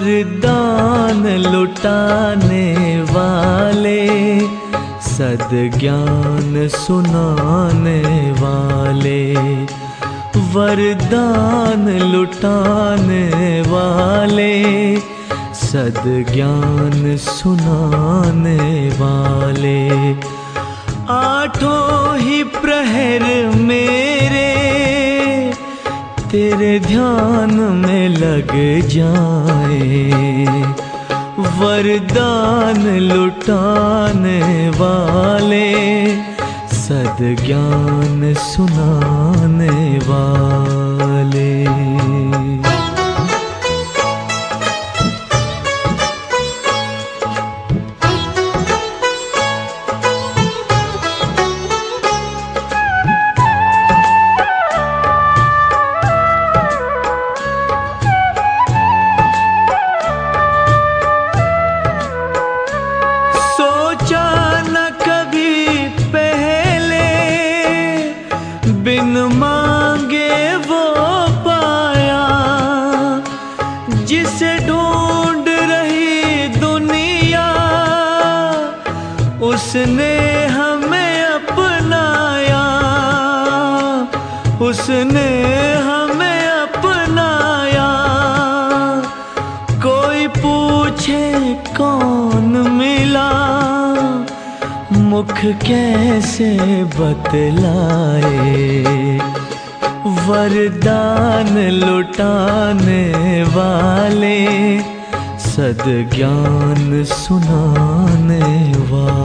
वरदान लुटाने वाले सद ज्ञान सुनाने वाले, वरदान लुटाने वाले सद ज्ञान सुनाने वाले। आठों ही तेरे ध्यान में लग जाए। वरदान लुटाने वाले सद ज्ञान सुनाने वाले। उसने हमें अपनाया, कोई पूछे कौन मिला, मुख कैसे बतलाए, वरदान लुटाने वाले सद ज्ञान सुनाने वाले।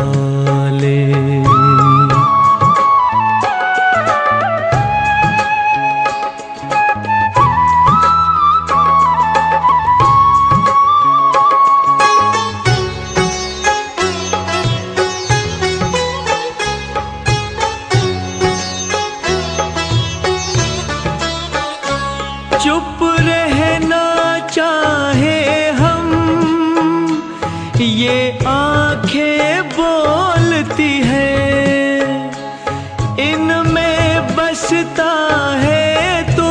चुप रहना चाहे हम। ये आँखें बोलती है, इनमें बसता है तो।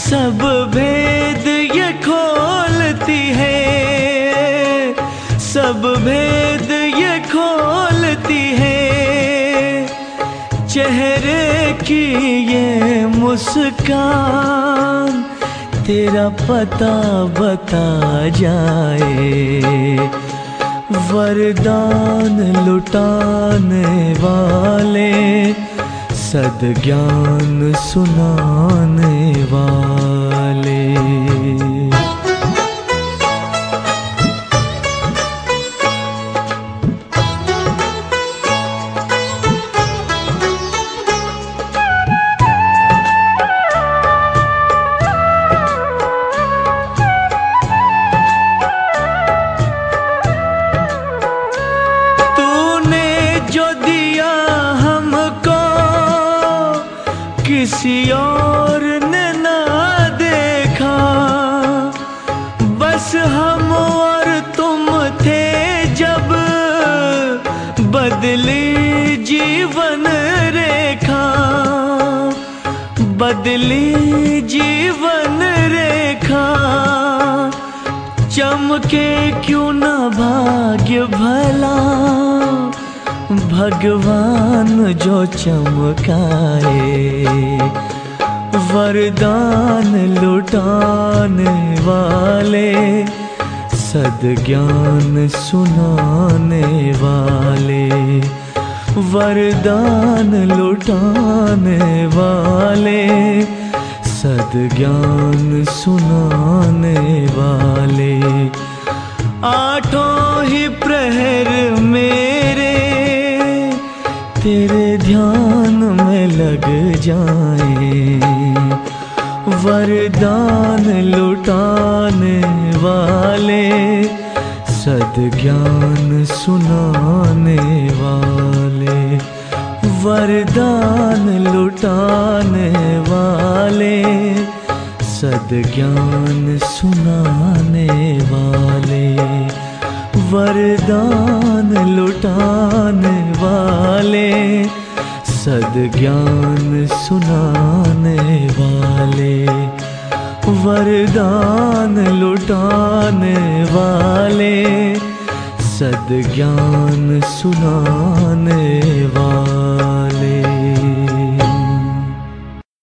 सब भेद ये खोलती है, सब भेद की ये मुस्कान तेरा पता बता जाए। वरदान लुटाने वाले सद ज्ञान सुनाने वाले। किसी और ने ना देखा। बस हम और तुम थे जब बदली जीवन रेखा। बदली जीवन रेखा। चमके क्यों न भाग्य भला। भगवान जो चमकाए, वरदान लुटाने वाले सद ज्ञान सुनाने वाले, वरदान लुटाने वाले सद ज्ञान सुनाने वाले। आठों ही प्रहर मेरे तेरे ध्यान में लग जाए। वरदान लुटाने वाले सद ज्ञान सुनाने वाले, वरदान लुटाने वाले सद ज्ञान सुनाने वाले, वरदान लुटाने सद ज्ञान सुनाने वाले वरदान लुटाने वाले सद ज्ञान सुनाने वाले।